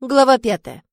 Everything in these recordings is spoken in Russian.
Глава пятая.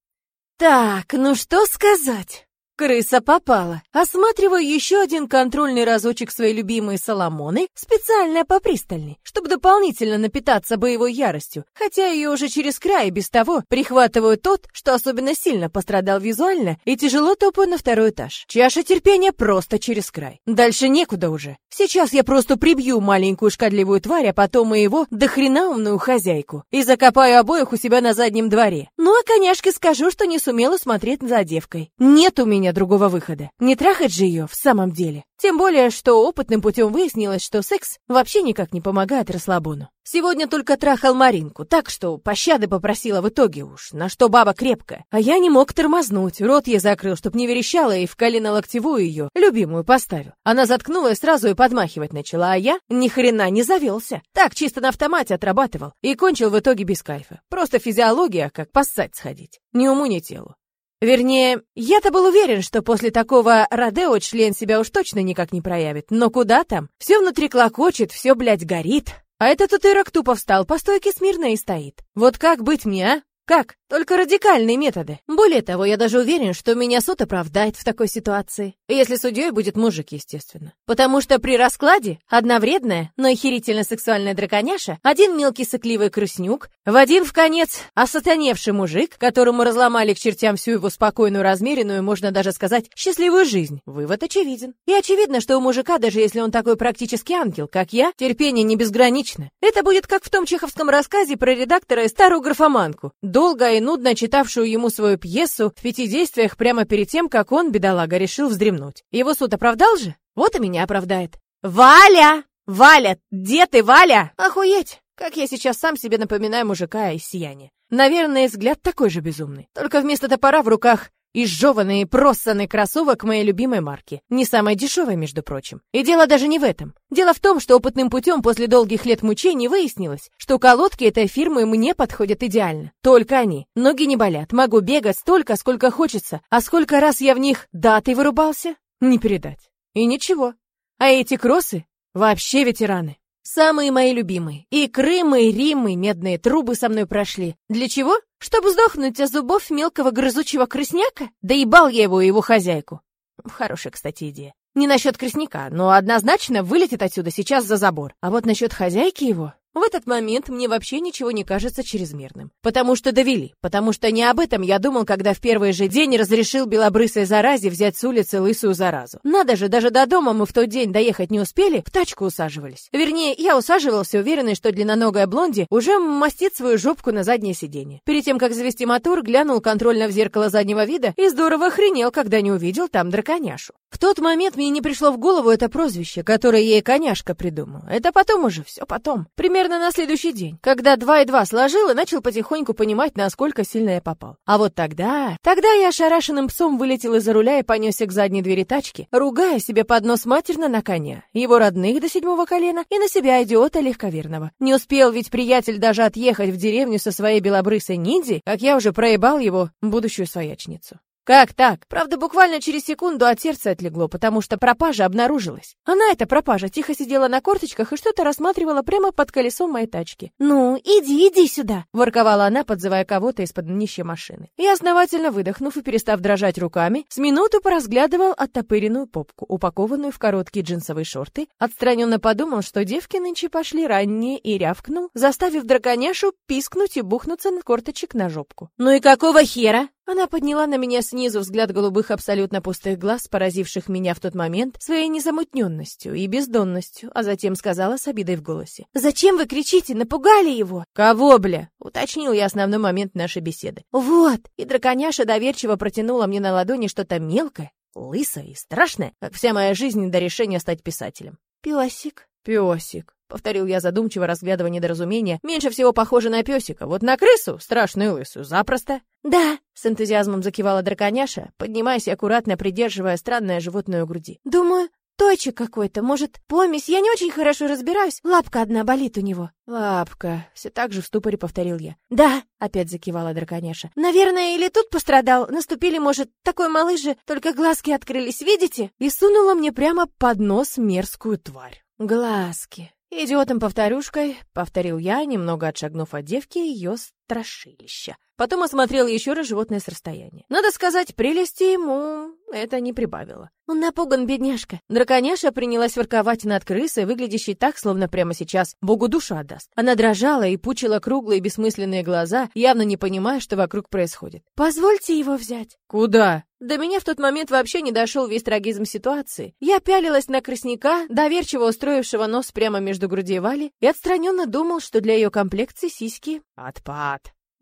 Так, ну что сказать? Крыса попала. Осматриваю еще один контрольный разочек своей любимой Соломоны, специально попристальный, чтобы дополнительно напитаться боевой яростью, хотя ее уже через край без того прихватываю тот, что особенно сильно пострадал визуально и тяжело топаю на второй этаж. Чаша терпения просто через край. Дальше некуда уже. Сейчас я просто прибью маленькую шкадливую тварь, а потом и его дохрена умную хозяйку, и закопаю обоих у себя на заднем дворе. Ну а коняшке скажу, что не сумела смотреть за девкой. Нет у меня меня другого выхода. Не трахать же ее в самом деле. Тем более, что опытным путем выяснилось, что секс вообще никак не помогает расслабону. Сегодня только трахал Маринку, так что пощады попросила в итоге уж, на что баба крепкая. А я не мог тормознуть, рот я закрыл, чтоб не верещала, и в колено-локтевую ее, любимую, поставил. Она заткнулась сразу и подмахивать начала, а я ни хрена не завелся. Так, чисто на автомате отрабатывал. И кончил в итоге без кайфа. Просто физиология, как поссать сходить. Ни уму, ни телу. Вернее, я-то был уверен, что после такого Родео член себя уж точно никак не проявит. Но куда там? Все внутри клокочет, все, блядь, горит. А этот утырок тупо встал по стойке смирно и стоит. Вот как быть мне, а? Как? Только радикальные методы. Более того, я даже уверен, что меня суд оправдает в такой ситуации. Если судьей будет мужик, естественно. Потому что при раскладе одна вредная, но охерительно сексуальная драконяша, один мелкий сыкливый крыснюк, в один в конец осатаневший мужик, которому разломали к чертям всю его спокойную, размеренную, можно даже сказать, счастливую жизнь. Вывод очевиден. И очевидно, что у мужика, даже если он такой практически ангел, как я, терпение не безгранично. Это будет как в том чеховском рассказе про редактора и старую графоманку долго и нудно читавшую ему свою пьесу в пяти действиях прямо перед тем, как он, бедолага, решил вздремнуть. Его суд оправдал же? Вот и меня оправдает. «Валя! Валя! Где ты, Валя?» Охуеть! Как я сейчас сам себе напоминаю мужика из сияния. Наверное, взгляд такой же безумный. Только вместо топора в руках Изжеванный и просанный кроссовок моей любимой марки. Не самой дешевой, между прочим. И дело даже не в этом. Дело в том, что опытным путем после долгих лет мучений выяснилось, что колодки этой фирмы мне подходят идеально. Только они. Ноги не болят, могу бегать столько, сколько хочется. А сколько раз я в них датой вырубался? Не передать. И ничего. А эти кроссы вообще ветераны. Самые мои любимые. И Крым, и Рим, и медные трубы со мной прошли. Для чего? Чтобы сдохнуть от зубов мелкого грызучего крысняка? Да ебал я его и его хозяйку. Хорошая, кстати, идея. Не насчет крысняка, но однозначно вылетит отсюда сейчас за забор. А вот насчет хозяйки его... В этот момент мне вообще ничего не кажется чрезмерным. Потому что довели. Потому что не об этом я думал, когда в первый же день разрешил белобрысой заразе взять с улицы лысую заразу. Надо же, даже до дома мы в тот день доехать не успели, в тачку усаживались. Вернее, я усаживался, уверенный, что длинноногая блонди уже мастит свою жопку на заднее сиденье. Перед тем, как завести мотор, глянул контрольно в зеркало заднего вида и здорово охренел, когда не увидел там драконяшу. В тот момент мне не пришло в голову это прозвище, которое ей коняшка придумал. Это потом уже, все потом. Примерно на следующий день, когда два и два сложил и начал потихоньку понимать, насколько сильно я попал. А вот тогда... Тогда я ошарашенным псом вылетел из-за руля и понесся к задней двери тачки, ругая себе под нос матерно на коня, его родных до седьмого колена и на себя идиота легковерного. Не успел ведь приятель даже отъехать в деревню со своей белобрысой ниндзей, как я уже проебал его будущую своячницу. Как так? Правда, буквально через секунду от сердца отлегло, потому что пропажа обнаружилась. Она, эта пропажа, тихо сидела на корточках и что-то рассматривала прямо под колесом моей тачки. «Ну, иди, иди сюда!» — ворковала она, подзывая кого-то из-под днища машины. Я, основательно выдохнув и перестав дрожать руками, с минуту поразглядывал оттопыренную попку, упакованную в короткие джинсовые шорты, отстраненно подумал, что девки нынче пошли ранние и рявкнул, заставив драконяшу пискнуть и бухнуться на корточек на жопку. «Ну и какого хера?» Она подняла на меня снизу взгляд голубых абсолютно пустых глаз, поразивших меня в тот момент своей незамутненностью и бездонностью, а затем сказала с обидой в голосе. «Зачем вы кричите? Напугали его!» «Кого, бля?» — уточнил я основной момент нашей беседы. «Вот!» И драконяша доверчиво протянула мне на ладони что-то мелкое, лысое и страшное, как вся моя жизнь до решения стать писателем. «Песик!» «Песик!» — повторил я задумчиво, разглядывая недоразумение. «Меньше всего похоже на песика. Вот на крысу, страшную лысую, запросто». «Да!» — с энтузиазмом закивала драконяша, поднимаясь и аккуратно придерживая странное животное у груди. «Думаю, точек какой-то, может, помесь, я не очень хорошо разбираюсь. Лапка одна болит у него». «Лапка», — все так же в ступоре повторил я. «Да», — опять закивала драконяша. «Наверное, или тут пострадал. Наступили, может, такой малыш же, только глазки открылись, видите?» И сунула мне прямо под нос мерзкую тварь. Глазки. «Идиотом-повторюшкой», — повторил я, немного отшагнув от девки ее страшилища. Потом осмотрел еще раз животное с расстояния. Надо сказать, прелести ему это не прибавило. Он напуган, бедняжка. Драконяша принялась ворковать над крысой, выглядящей так, словно прямо сейчас Богу душа отдаст. Она дрожала и пучила круглые бессмысленные глаза, явно не понимая, что вокруг происходит. «Позвольте его взять». «Куда?» До меня в тот момент вообще не дошел весь трагизм ситуации. Я пялилась на красняка, доверчиво устроившего нос прямо между грудей Вали, и отстраненно думал, что для ее комплекции сиськи — отпад.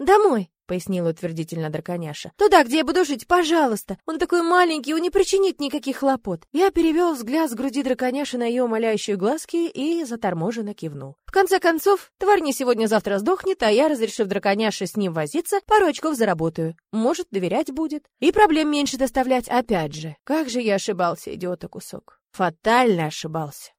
«Домой», — пояснила утвердительно драконяша. «Туда, где я буду жить, пожалуйста. Он такой маленький, он не причинит никаких хлопот». Я перевел взгляд с груди драконяши на ее умоляющие глазки и заторможенно кивнул. В конце концов, тварь не сегодня-завтра сдохнет, а я, разрешив драконяше с ним возиться, пару очков заработаю. Может, доверять будет. И проблем меньше доставлять опять же. Как же я ошибался, идиота кусок. Фатально ошибался.